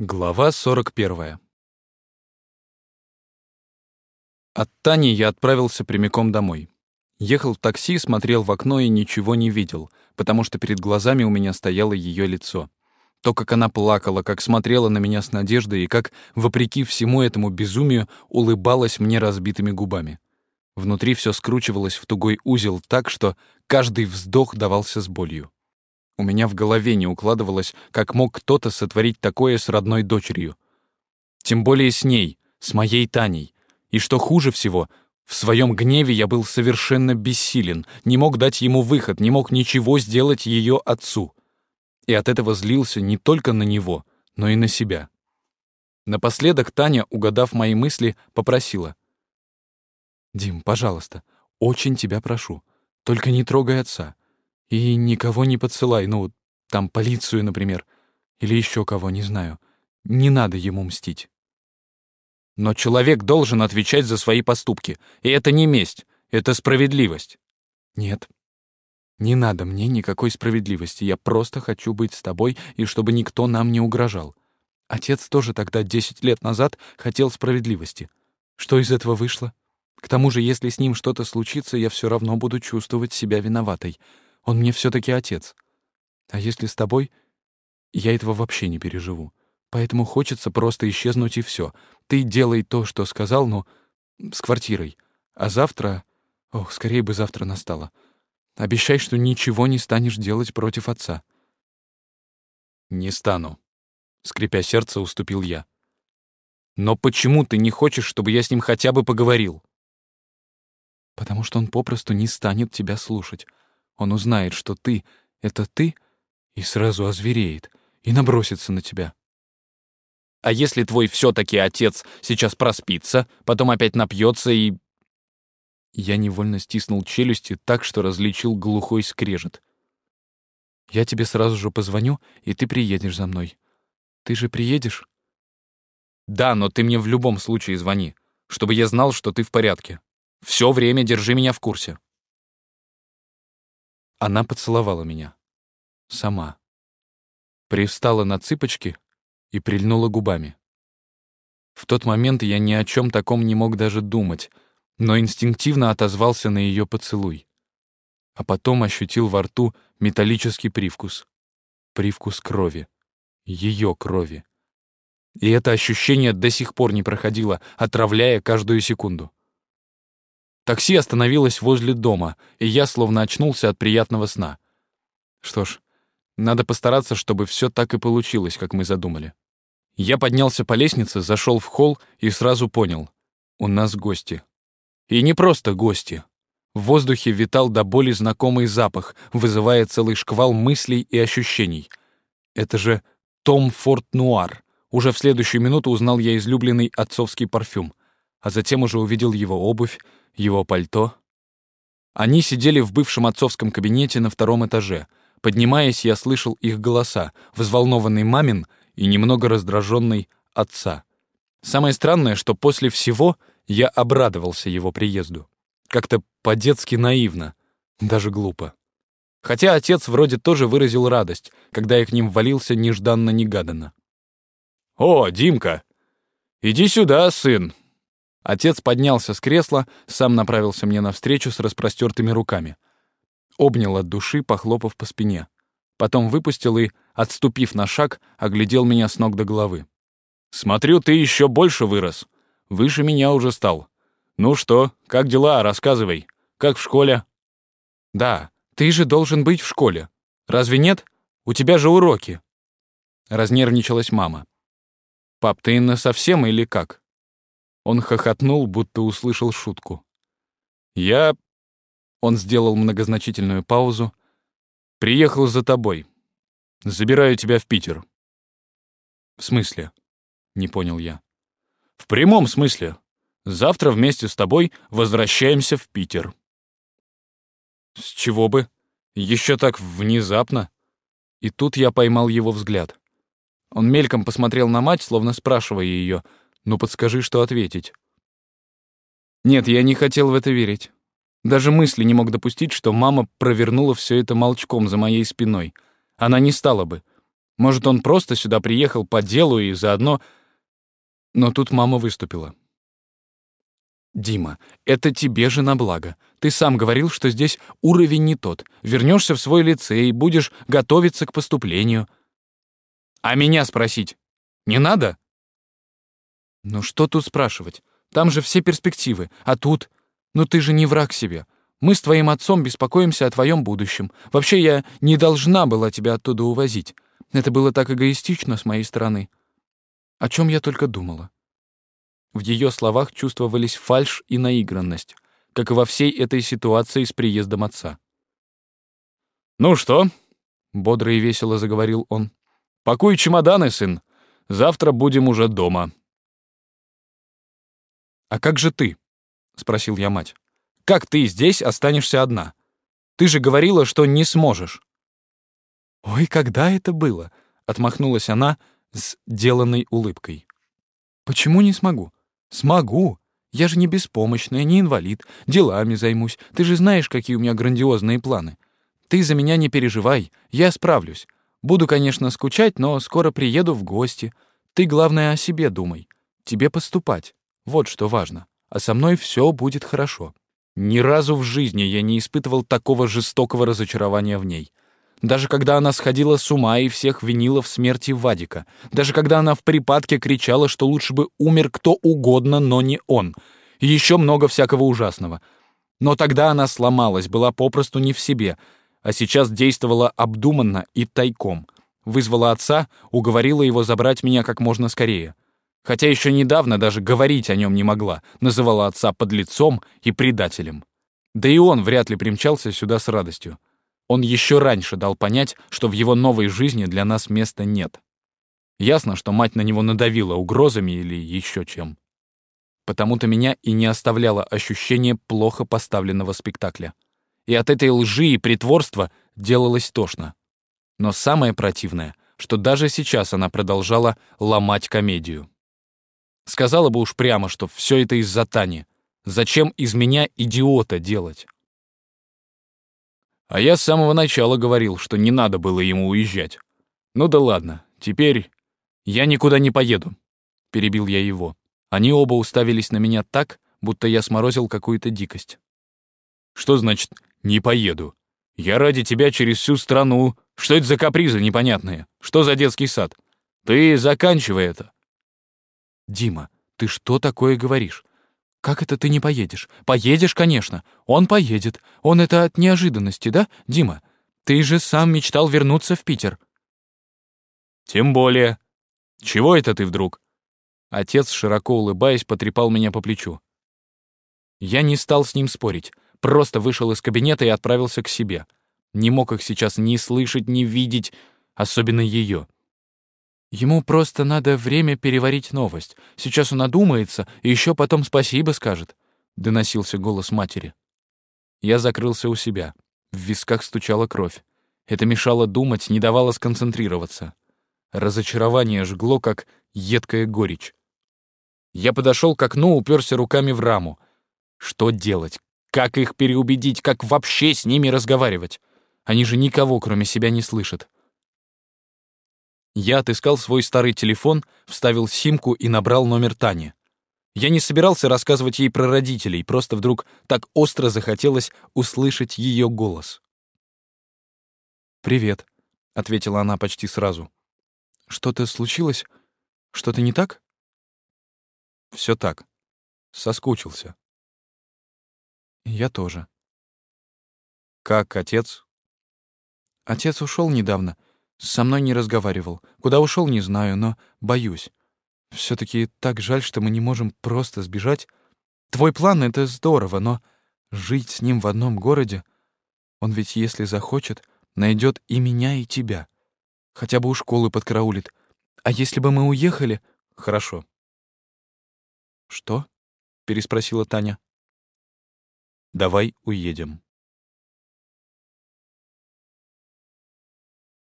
Глава 41. От Тани я отправился прямиком домой. Ехал в такси, смотрел в окно и ничего не видел, потому что перед глазами у меня стояло ее лицо. То, как она плакала, как смотрела на меня с надеждой и как, вопреки всему этому безумию, улыбалась мне разбитыми губами. Внутри все скручивалось в тугой узел так, что каждый вздох давался с болью. У меня в голове не укладывалось, как мог кто-то сотворить такое с родной дочерью. Тем более с ней, с моей Таней. И что хуже всего, в своем гневе я был совершенно бессилен, не мог дать ему выход, не мог ничего сделать ее отцу. И от этого злился не только на него, но и на себя. Напоследок Таня, угадав мои мысли, попросила. «Дим, пожалуйста, очень тебя прошу, только не трогай отца. И никого не подсылай, ну, там полицию, например, или еще кого, не знаю. Не надо ему мстить. Но человек должен отвечать за свои поступки, и это не месть, это справедливость. Нет, не надо мне никакой справедливости, я просто хочу быть с тобой и чтобы никто нам не угрожал. Отец тоже тогда, десять лет назад, хотел справедливости. Что из этого вышло? К тому же, если с ним что-то случится, я все равно буду чувствовать себя виноватой. Он мне все таки отец. А если с тобой, я этого вообще не переживу. Поэтому хочется просто исчезнуть и все. Ты делай то, что сказал, но с квартирой. А завтра... Ох, скорее бы завтра настало. Обещай, что ничего не станешь делать против отца. Не стану. Скрипя сердце, уступил я. Но почему ты не хочешь, чтобы я с ним хотя бы поговорил? Потому что он попросту не станет тебя слушать. Он узнает, что ты — это ты, и сразу озвереет, и набросится на тебя. А если твой все таки отец сейчас проспится, потом опять напьется и... Я невольно стиснул челюсти так, что различил глухой скрежет. Я тебе сразу же позвоню, и ты приедешь за мной. Ты же приедешь? Да, но ты мне в любом случае звони, чтобы я знал, что ты в порядке. Все время держи меня в курсе. Она поцеловала меня. Сама. Привстала на цыпочки и прильнула губами. В тот момент я ни о чем таком не мог даже думать, но инстинктивно отозвался на ее поцелуй. А потом ощутил во рту металлический привкус. Привкус крови. Ее крови. И это ощущение до сих пор не проходило, отравляя каждую секунду. Такси остановилось возле дома, и я словно очнулся от приятного сна. Что ж, надо постараться, чтобы все так и получилось, как мы задумали. Я поднялся по лестнице, зашел в холл и сразу понял — у нас гости. И не просто гости. В воздухе витал до боли знакомый запах, вызывая целый шквал мыслей и ощущений. Это же Том Форт Нуар. Уже в следующую минуту узнал я излюбленный отцовский парфюм, а затем уже увидел его обувь, его пальто. Они сидели в бывшем отцовском кабинете на втором этаже. Поднимаясь, я слышал их голоса, взволнованный мамин и немного раздраженный отца. Самое странное, что после всего я обрадовался его приезду. Как-то по-детски наивно, даже глупо. Хотя отец вроде тоже выразил радость, когда я к ним ввалился нежданно-негаданно. «О, Димка! Иди сюда, сын!» Отец поднялся с кресла, сам направился мне навстречу с распростертыми руками. Обнял от души, похлопав по спине. Потом выпустил и, отступив на шаг, оглядел меня с ног до головы. «Смотрю, ты еще больше вырос. Выше меня уже стал. Ну что, как дела? Рассказывай. Как в школе?» «Да, ты же должен быть в школе. Разве нет? У тебя же уроки». Разнервничалась мама. «Пап, ты совсем или как?» Он хохотнул, будто услышал шутку. «Я...» Он сделал многозначительную паузу. «Приехал за тобой. Забираю тебя в Питер». «В смысле?» — не понял я. «В прямом смысле. Завтра вместе с тобой возвращаемся в Питер». «С чего бы? Еще так внезапно?» И тут я поймал его взгляд. Он мельком посмотрел на мать, словно спрашивая ее — ну подскажи, что ответить. Нет, я не хотел в это верить. Даже мысли не мог допустить, что мама провернула все это молчком за моей спиной. Она не стала бы. Может, он просто сюда приехал по делу и заодно... Но тут мама выступила. «Дима, это тебе же на благо. Ты сам говорил, что здесь уровень не тот. Вернешься в свой лицей, будешь готовиться к поступлению. А меня спросить не надо?» «Ну что тут спрашивать? Там же все перспективы. А тут... Ну ты же не враг себе. Мы с твоим отцом беспокоимся о твоем будущем. Вообще, я не должна была тебя оттуда увозить. Это было так эгоистично с моей стороны. О чем я только думала. В ее словах чувствовались фальшь и наигранность, как и во всей этой ситуации с приездом отца. «Ну что?» — бодро и весело заговорил он. «Пакуй чемоданы, сын. Завтра будем уже дома». «А как же ты?» — спросил я мать. «Как ты здесь останешься одна? Ты же говорила, что не сможешь». «Ой, когда это было?» — отмахнулась она с деланной улыбкой. «Почему не смогу? Смогу. Я же не беспомощная, не инвалид. Делами займусь. Ты же знаешь, какие у меня грандиозные планы. Ты за меня не переживай, я справлюсь. Буду, конечно, скучать, но скоро приеду в гости. Ты, главное, о себе думай. Тебе поступать. Вот что важно. А со мной все будет хорошо. Ни разу в жизни я не испытывал такого жестокого разочарования в ней. Даже когда она сходила с ума и всех винила в смерти Вадика. Даже когда она в припадке кричала, что лучше бы умер кто угодно, но не он. И еще много всякого ужасного. Но тогда она сломалась, была попросту не в себе, а сейчас действовала обдуманно и тайком. Вызвала отца, уговорила его забрать меня как можно скорее. Хотя еще недавно даже говорить о нем не могла, называла отца подлецом и предателем. Да и он вряд ли примчался сюда с радостью. Он еще раньше дал понять, что в его новой жизни для нас места нет. Ясно, что мать на него надавила угрозами или еще чем. Потому-то меня и не оставляло ощущение плохо поставленного спектакля. И от этой лжи и притворства делалось тошно. Но самое противное, что даже сейчас она продолжала ломать комедию. Сказала бы уж прямо, что все это из-за Тани. Зачем из меня идиота делать? А я с самого начала говорил, что не надо было ему уезжать. Ну да ладно, теперь я никуда не поеду. Перебил я его. Они оба уставились на меня так, будто я сморозил какую-то дикость. Что значит «не поеду»? Я ради тебя через всю страну. Что это за капризы непонятные? Что за детский сад? Ты заканчивай это. Дима, ты что такое говоришь? «Как это ты не поедешь?» «Поедешь, конечно. Он поедет. Он это от неожиданности, да, Дима? Ты же сам мечтал вернуться в Питер». «Тем более. Чего это ты вдруг?» Отец, широко улыбаясь, потрепал меня по плечу. Я не стал с ним спорить, просто вышел из кабинета и отправился к себе. Не мог их сейчас ни слышать, ни видеть, особенно ее. Ему просто надо время переварить новость. Сейчас он одумается и еще потом спасибо скажет», — доносился голос матери. Я закрылся у себя. В висках стучала кровь. Это мешало думать, не давало сконцентрироваться. Разочарование жгло, как едкая горечь. Я подошел к окну, уперся руками в раму. Что делать? Как их переубедить? Как вообще с ними разговаривать? Они же никого, кроме себя, не слышат. Я отыскал свой старый телефон, вставил симку и набрал номер Тани. Я не собирался рассказывать ей про родителей, просто вдруг так остро захотелось услышать ее голос. «Привет», — ответила она почти сразу. «Что-то случилось? Что-то не так?» «Все так. Соскучился». «Я тоже». «Как отец?» «Отец ушел недавно. Со мной не разговаривал. Куда ушел, не знаю, но боюсь. все таки так жаль, что мы не можем просто сбежать. Твой план — это здорово, но жить с ним в одном городе... Он ведь, если захочет, найдет и меня, и тебя. Хотя бы у школы подкараулит. А если бы мы уехали... Хорошо. «Что?» — переспросила Таня. «Давай уедем».